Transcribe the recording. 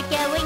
Market